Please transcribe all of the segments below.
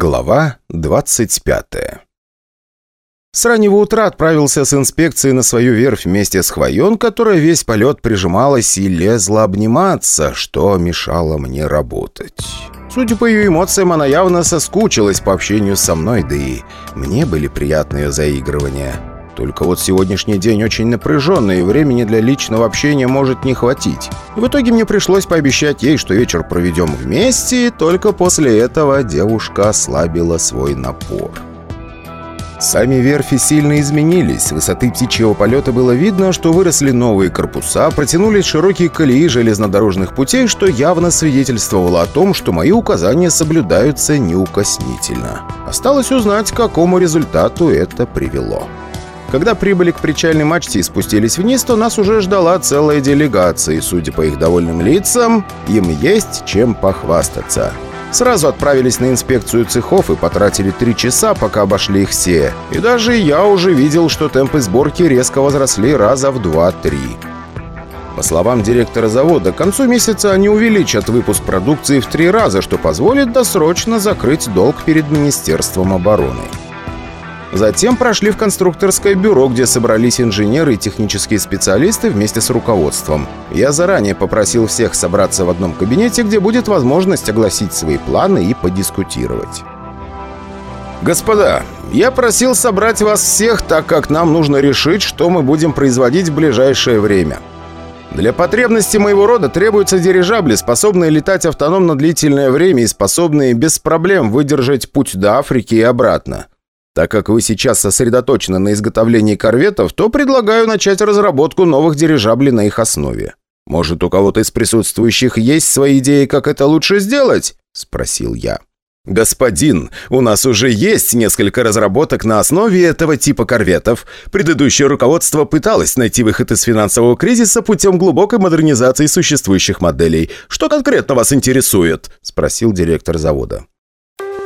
Глава 25 С раннего утра отправился с инспекцией на свою верфь вместе с Хвоен, которая весь полет прижималась и лезла обниматься, что мешало мне работать. Судя по ее эмоциям, она явно соскучилась по общению со мной, да и мне были приятные заигрывания. Только вот сегодняшний день очень напряженный, и времени для личного общения может не хватить. В итоге мне пришлось пообещать ей, что вечер проведем вместе, и только после этого девушка ослабила свой напор. Сами верфи сильно изменились. С высоты птичьего полета было видно, что выросли новые корпуса, протянулись широкие колеи железнодорожных путей, что явно свидетельствовало о том, что мои указания соблюдаются неукоснительно. Осталось узнать, к какому результату это привело. Когда прибыли к причальной мачте и спустились вниз, то нас уже ждала целая делегация, и, судя по их довольным лицам, им есть чем похвастаться. Сразу отправились на инспекцию цехов и потратили три часа, пока обошли их все. И даже я уже видел, что темпы сборки резко возросли раза в 2-3. По словам директора завода, к концу месяца они увеличат выпуск продукции в три раза, что позволит досрочно закрыть долг перед Министерством обороны. Затем прошли в конструкторское бюро, где собрались инженеры и технические специалисты вместе с руководством. Я заранее попросил всех собраться в одном кабинете, где будет возможность огласить свои планы и подискутировать. «Господа, я просил собрать вас всех, так как нам нужно решить, что мы будем производить в ближайшее время. Для потребностей моего рода требуются дирижабли, способные летать автономно длительное время и способные без проблем выдержать путь до Африки и обратно. Так как вы сейчас сосредоточены на изготовлении корветов, то предлагаю начать разработку новых дирижаблей на их основе. Может, у кого-то из присутствующих есть свои идеи, как это лучше сделать?» – спросил я. «Господин, у нас уже есть несколько разработок на основе этого типа корветов. Предыдущее руководство пыталось найти выход из финансового кризиса путем глубокой модернизации существующих моделей. Что конкретно вас интересует?» – спросил директор завода.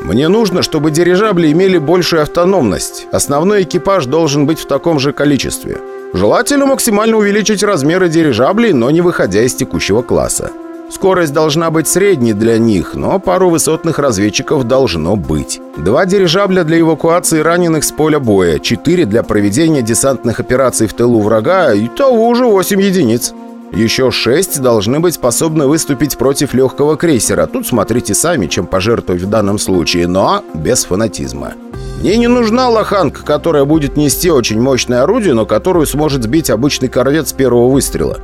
Мне нужно, чтобы дирижабли имели большую автономность. Основной экипаж должен быть в таком же количестве. Желательно максимально увеличить размеры дирижаблей, но не выходя из текущего класса. Скорость должна быть средней для них, но пару высотных разведчиков должно быть. Два дирижабля для эвакуации раненых с поля боя, четыре для проведения десантных операций в тылу врага и того уже восемь единиц. Еще шесть должны быть способны выступить против легкого крейсера. Тут смотрите сами, чем пожертвовать в данном случае, но без фанатизма. Мне не нужна лоханка, которая будет нести очень мощное орудие, но которую сможет сбить обычный корвет с первого выстрела.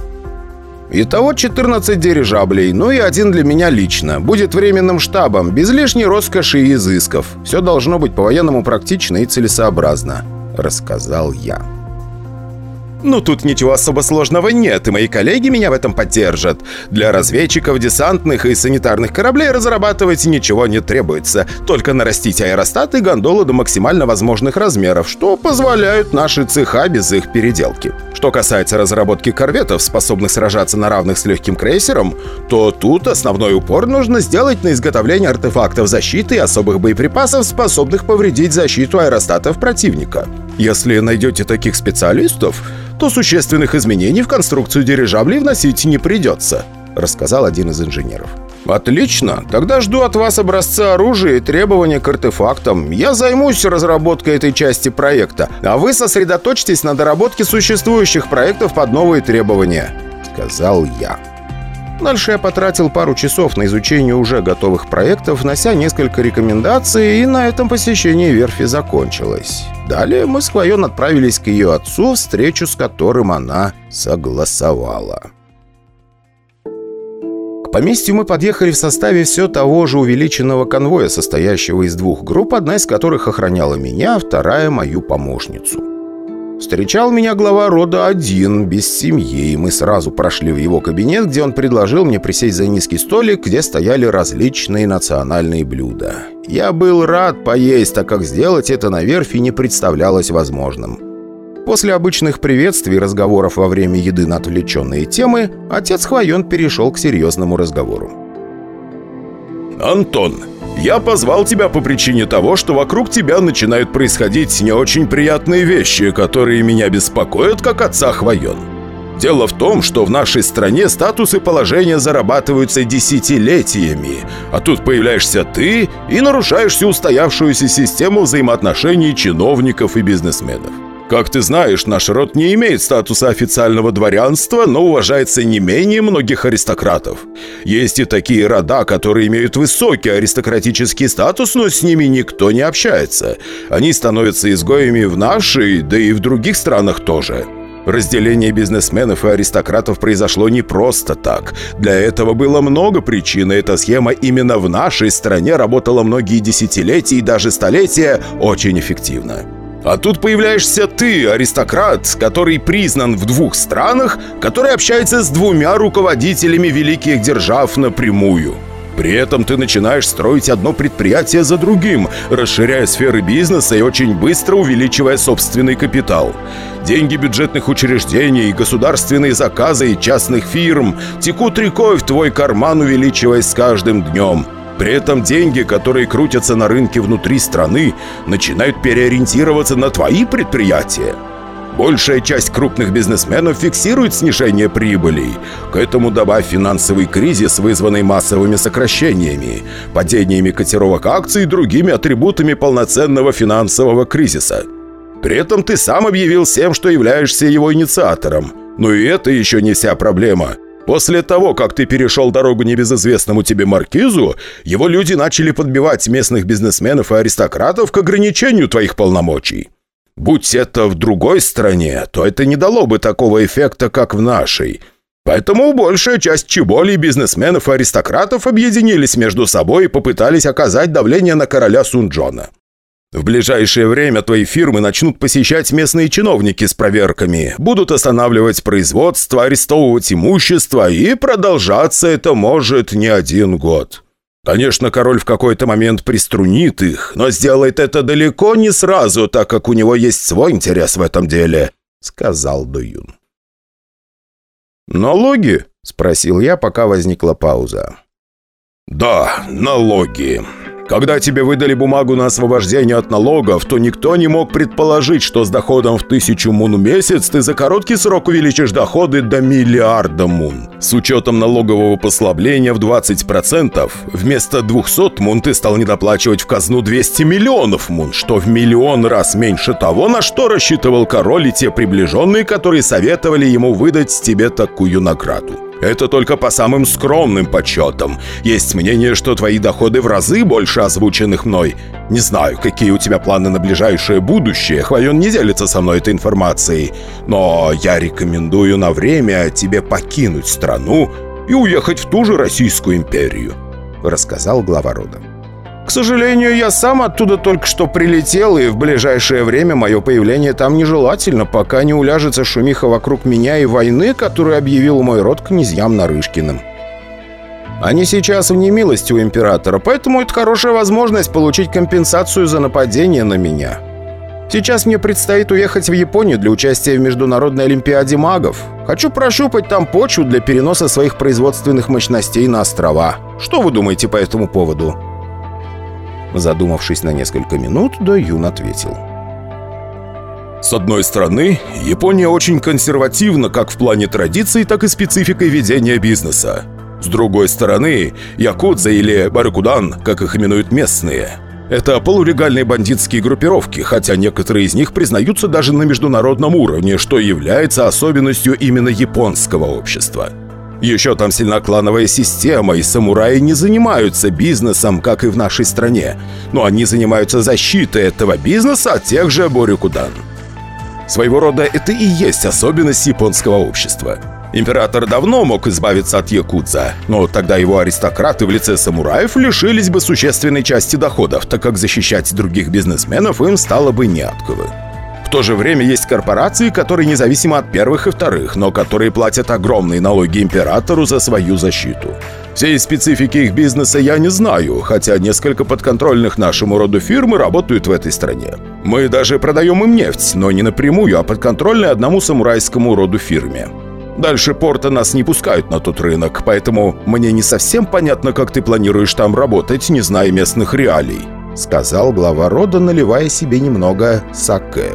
Итого 14 дирижаблей, ну и один для меня лично. Будет временным штабом, без лишней роскоши и изысков. Все должно быть по-военному практично и целесообразно», — рассказал я. Ну, тут ничего особо сложного нет, и мои коллеги меня в этом поддержат. Для разведчиков, десантных и санитарных кораблей разрабатывать ничего не требуется. Только нарастить аэростаты и гондолы до максимально возможных размеров, что позволяют наши цеха без их переделки. Что касается разработки корветов, способных сражаться на равных с легким крейсером, то тут основной упор нужно сделать на изготовление артефактов защиты и особых боеприпасов, способных повредить защиту аэростатов противника. Если найдете таких специалистов, то существенных изменений в конструкцию дирижаблей вносить не придется», рассказал один из инженеров. «Отлично. Тогда жду от вас образца оружия и требования к артефактам. Я займусь разработкой этой части проекта, а вы сосредоточьтесь на доработке существующих проектов под новые требования», — сказал я. Дальше я потратил пару часов на изучение уже готовых проектов, внося несколько рекомендаций, и на этом посещение верфи закончилось. Далее мы с Хвоен отправились к ее отцу, встречу с которым она согласовала. Поместью мы подъехали в составе все того же увеличенного конвоя, состоящего из двух групп, одна из которых охраняла меня, а вторая — мою помощницу. Встречал меня глава рода один, без семьи, и мы сразу прошли в его кабинет, где он предложил мне присесть за низкий столик, где стояли различные национальные блюда. Я был рад поесть, так как сделать это на верфи не представлялось возможным. После обычных приветствий и разговоров во время еды на отвлеченные темы, отец Хвоен перешел к серьезному разговору. «Антон, я позвал тебя по причине того, что вокруг тебя начинают происходить не очень приятные вещи, которые меня беспокоят, как отца Хвоен. Дело в том, что в нашей стране статус и положение зарабатываются десятилетиями, а тут появляешься ты и нарушаешь всю устоявшуюся систему взаимоотношений чиновников и бизнесменов. Как ты знаешь, наш род не имеет статуса официального дворянства, но уважается не менее многих аристократов. Есть и такие рода, которые имеют высокий аристократический статус, но с ними никто не общается. Они становятся изгоями в нашей, да и в других странах тоже. Разделение бизнесменов и аристократов произошло не просто так. Для этого было много причин, и эта схема именно в нашей стране работала многие десятилетия и даже столетия очень эффективно. А тут появляешься ты, аристократ, который признан в двух странах, который общается с двумя руководителями великих держав напрямую. При этом ты начинаешь строить одно предприятие за другим, расширяя сферы бизнеса и очень быстро увеличивая собственный капитал. Деньги бюджетных учреждений, государственные заказы и частных фирм текут рекой в твой карман, увеличиваясь с каждым днем. При этом деньги, которые крутятся на рынке внутри страны, начинают переориентироваться на твои предприятия. Большая часть крупных бизнесменов фиксирует снижение прибылей. К этому добавь финансовый кризис, вызванный массовыми сокращениями, падениями котировок акций и другими атрибутами полноценного финансового кризиса. При этом ты сам объявил всем, что являешься его инициатором. Но и это еще не вся проблема. После того, как ты перешел дорогу небезызвестному тебе маркизу, его люди начали подбивать местных бизнесменов и аристократов к ограничению твоих полномочий. Будь это в другой стране, то это не дало бы такого эффекта, как в нашей. Поэтому большая часть чеболей, бизнесменов и аристократов объединились между собой и попытались оказать давление на короля Сунджона. В ближайшее время твои фирмы начнут посещать местные чиновники с проверками, будут останавливать производство, арестовывать имущество, и продолжаться это может не один год. Конечно, король в какой-то момент приструнит их, но сделает это далеко не сразу, так как у него есть свой интерес в этом деле», — сказал Дуюн. «Налоги?» — спросил я, пока возникла пауза. «Да, налоги. Когда тебе выдали бумагу на освобождение от налогов, то никто не мог предположить, что с доходом в тысячу мун в месяц ты за короткий срок увеличишь доходы до миллиарда мун. С учетом налогового послабления в 20%, вместо 200 мун ты стал недоплачивать в казну 200 миллионов мун, что в миллион раз меньше того, на что рассчитывал король и те приближенные, которые советовали ему выдать тебе такую награду. Это только по самым скромным подсчетам. Есть мнение, что твои доходы в разы больше озвученных мной. Не знаю, какие у тебя планы на ближайшее будущее. Хвоен не делится со мной этой информацией. Но я рекомендую на время тебе покинуть страну и уехать в ту же Российскую империю», — рассказал глава рода. К сожалению, я сам оттуда только что прилетел, и в ближайшее время мое появление там нежелательно, пока не уляжется шумиха вокруг меня и войны, которую объявил мой род князьям Нарышкиным. Они сейчас в немилости у императора, поэтому это хорошая возможность получить компенсацию за нападение на меня. Сейчас мне предстоит уехать в Японию для участия в Международной Олимпиаде магов. Хочу прощупать там почву для переноса своих производственных мощностей на острова. Что вы думаете по этому поводу?» Задумавшись на несколько минут, До Юн ответил. С одной стороны, Япония очень консервативна как в плане традиций, так и спецификой ведения бизнеса. С другой стороны, якудза или баракудан, как их именуют местные, это полулегальные бандитские группировки, хотя некоторые из них признаются даже на международном уровне, что является особенностью именно японского общества. Еще там сильна клановая система, и самураи не занимаются бизнесом, как и в нашей стране. Но они занимаются защитой этого бизнеса от тех же Борюкудан. Своего рода это и есть особенность японского общества. Император давно мог избавиться от якудза, но тогда его аристократы в лице самураев лишились бы существенной части доходов, так как защищать других бизнесменов им стало бы не от кого. В то же время есть корпорации, которые независимы от первых и вторых, но которые платят огромные налоги императору за свою защиту. Всей специфики их бизнеса я не знаю, хотя несколько подконтрольных нашему роду фирмы работают в этой стране. Мы даже продаем им нефть, но не напрямую, а подконтрольной одному самурайскому роду фирме. Дальше порта нас не пускают на тот рынок, поэтому мне не совсем понятно, как ты планируешь там работать, не зная местных реалий», сказал глава рода, наливая себе немного саке.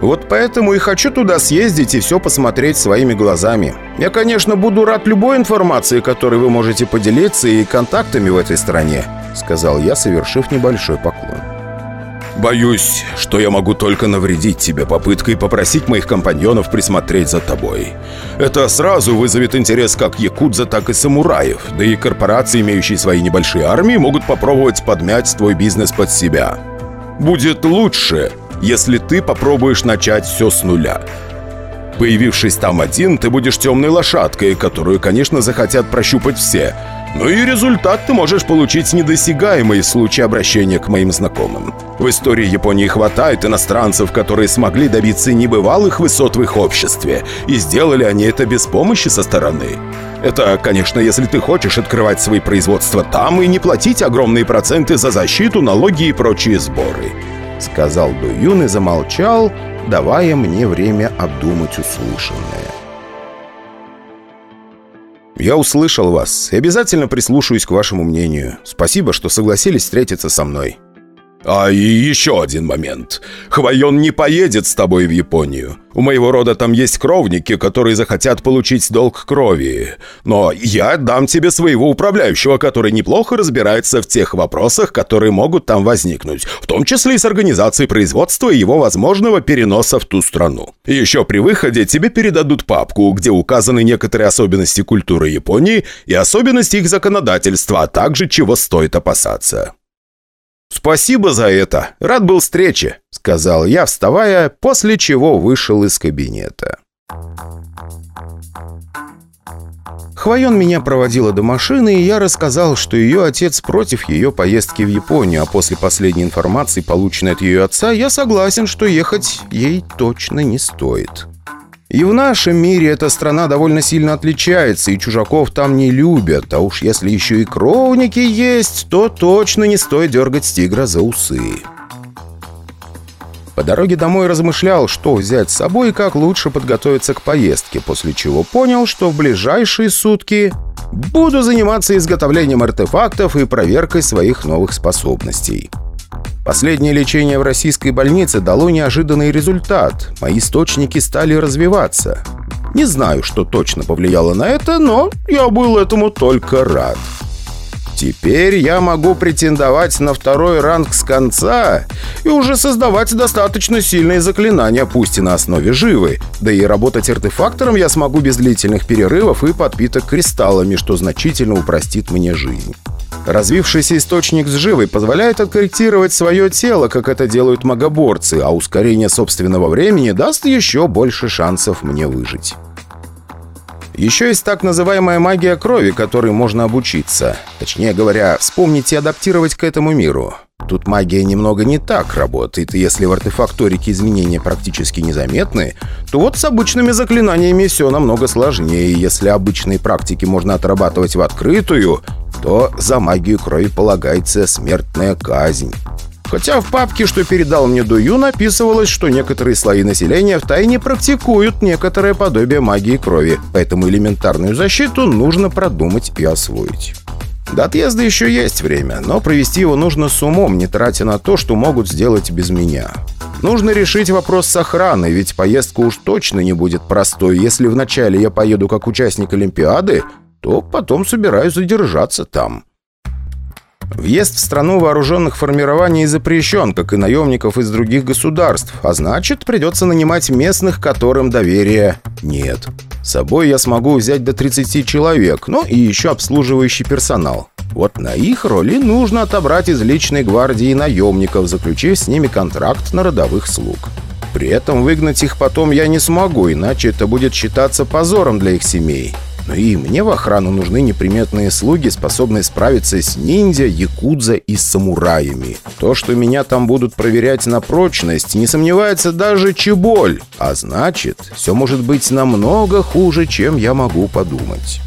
Вот поэтому и хочу туда съездить и все посмотреть своими глазами. Я, конечно, буду рад любой информации, которой вы можете поделиться, и контактами в этой стране», — сказал я, совершив небольшой поклон. «Боюсь, что я могу только навредить тебе попыткой попросить моих компаньонов присмотреть за тобой. Это сразу вызовет интерес как якудза, так и самураев, да и корпорации, имеющие свои небольшие армии, могут попробовать подмять твой бизнес под себя. Будет лучше, если ты попробуешь начать все с нуля. Появившись там один, ты будешь темной лошадкой, которую, конечно, захотят прощупать все. Ну и результат ты можешь получить недосягаемый в случае обращения к моим знакомым. В истории Японии хватает иностранцев, которые смогли добиться небывалых высот в их обществе, и сделали они это без помощи со стороны. Это, конечно, если ты хочешь открывать свои производства там и не платить огромные проценты за защиту, налоги и прочие сборы. Сказал Дуюн и замолчал, давая мне время обдумать услышанное. «Я услышал вас и обязательно прислушаюсь к вашему мнению. Спасибо, что согласились встретиться со мной». «А еще один момент. Хвайон не поедет с тобой в Японию. У моего рода там есть кровники, которые захотят получить долг крови. Но я дам тебе своего управляющего, который неплохо разбирается в тех вопросах, которые могут там возникнуть, в том числе и с организацией производства и его возможного переноса в ту страну. Еще при выходе тебе передадут папку, где указаны некоторые особенности культуры Японии и особенности их законодательства, а также чего стоит опасаться». «Спасибо за это. Рад был встрече», — сказал я, вставая, после чего вышел из кабинета. Хвоен меня проводила до машины, и я рассказал, что ее отец против ее поездки в Японию, а после последней информации, полученной от ее отца, я согласен, что ехать ей точно не стоит. И в нашем мире эта страна довольно сильно отличается, и чужаков там не любят. А уж если еще и кровники есть, то точно не стоит дергать тигра за усы. По дороге домой размышлял, что взять с собой и как лучше подготовиться к поездке, после чего понял, что в ближайшие сутки буду заниматься изготовлением артефактов и проверкой своих новых способностей. Последнее лечение в российской больнице дало неожиданный результат. Мои источники стали развиваться. Не знаю, что точно повлияло на это, но я был этому только рад. Теперь я могу претендовать на второй ранг с конца и уже создавать достаточно сильные заклинания, пусть и на основе живы. Да и работать артефактором я смогу без длительных перерывов и подпиток кристаллами, что значительно упростит мне жизнь. Развившийся источник с живой позволяет откорректировать свое тело, как это делают магоборцы, а ускорение собственного времени даст еще больше шансов мне выжить. Еще есть так называемая магия крови, которой можно обучиться. Точнее говоря, вспомнить и адаптировать к этому миру. Тут магия немного не так работает, и если в артефакторике изменения практически незаметны, то вот с обычными заклинаниями все намного сложнее, если обычные практики можно отрабатывать в открытую, то за магию крови полагается смертная казнь. Хотя в папке, что передал мне Дую, написывалось, что некоторые слои населения втайне практикуют некоторое подобие магии крови, поэтому элементарную защиту нужно продумать и освоить. До отъезда еще есть время, но провести его нужно с умом, не тратя на то, что могут сделать без меня. Нужно решить вопрос с охраной, ведь поездка уж точно не будет простой. Если вначале я поеду как участник Олимпиады, то потом собираюсь задержаться там. Въезд в страну вооруженных формирований запрещен, как и наемников из других государств, а значит, придется нанимать местных, которым доверия нет. С собой я смогу взять до 30 человек, ну и еще обслуживающий персонал. Вот на их роли нужно отобрать из личной гвардии наемников, заключив с ними контракт на родовых слуг. При этом выгнать их потом я не смогу, иначе это будет считаться позором для их семей. Но и мне в охрану нужны неприметные слуги, способные справиться с ниндзя, якудза и самураями. То, что меня там будут проверять на прочность, не сомневается даже Чеболь. А значит, все может быть намного хуже, чем я могу подумать.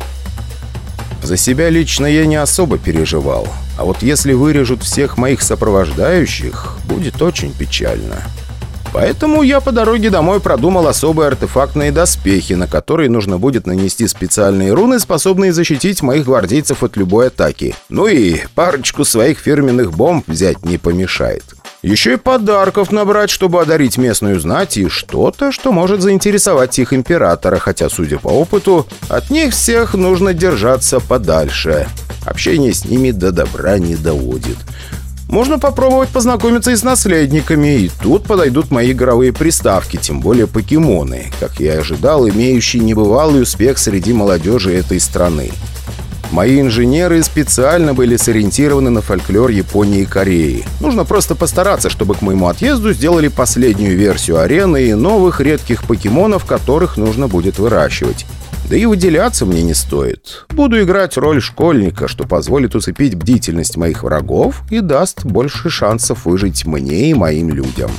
За себя лично я не особо переживал. А вот если вырежут всех моих сопровождающих, будет очень печально. Поэтому я по дороге домой продумал особые артефактные доспехи, на которые нужно будет нанести специальные руны, способные защитить моих гвардейцев от любой атаки. Ну и парочку своих фирменных бомб взять не помешает. Еще и подарков набрать, чтобы одарить местную знать, и что-то, что может заинтересовать их императора, хотя, судя по опыту, от них всех нужно держаться подальше. Общение с ними до добра не доводит. Можно попробовать познакомиться и с наследниками, и тут подойдут мои игровые приставки, тем более покемоны, как я и ожидал, имеющие небывалый успех среди молодежи этой страны. Мои инженеры специально были сориентированы на фольклор Японии и Кореи. Нужно просто постараться, чтобы к моему отъезду сделали последнюю версию арены и новых редких покемонов, которых нужно будет выращивать. Да и выделяться мне не стоит. Буду играть роль школьника, что позволит усыпить бдительность моих врагов и даст больше шансов выжить мне и моим людям.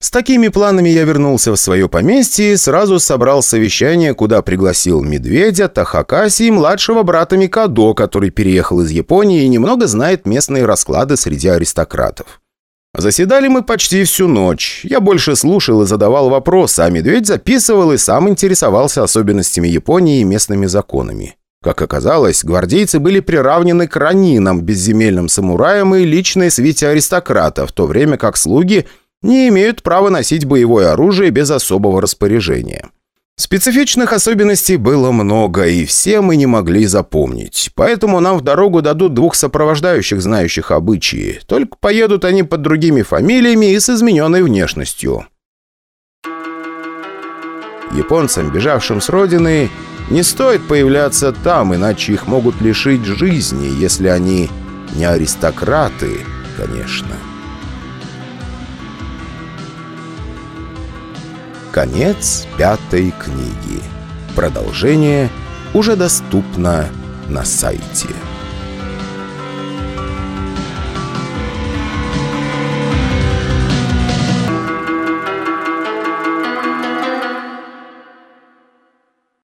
С такими планами я вернулся в свое поместье и сразу собрал совещание, куда пригласил Медведя, Тахакаси и младшего брата Микадо, который переехал из Японии и немного знает местные расклады среди аристократов. Заседали мы почти всю ночь. Я больше слушал и задавал вопросы, а Медведь записывал и сам интересовался особенностями Японии и местными законами. Как оказалось, гвардейцы были приравнены к ранинам, безземельным самураям и личной свите аристократа, в то время как слуги – не имеют права носить боевое оружие без особого распоряжения. Специфичных особенностей было много, и все мы не могли запомнить. Поэтому нам в дорогу дадут двух сопровождающих, знающих обычаи. Только поедут они под другими фамилиями и с измененной внешностью. Японцам, бежавшим с родины, не стоит появляться там, иначе их могут лишить жизни, если они не аристократы, конечно. Конец пятой книги. Продолжение уже доступно на сайте.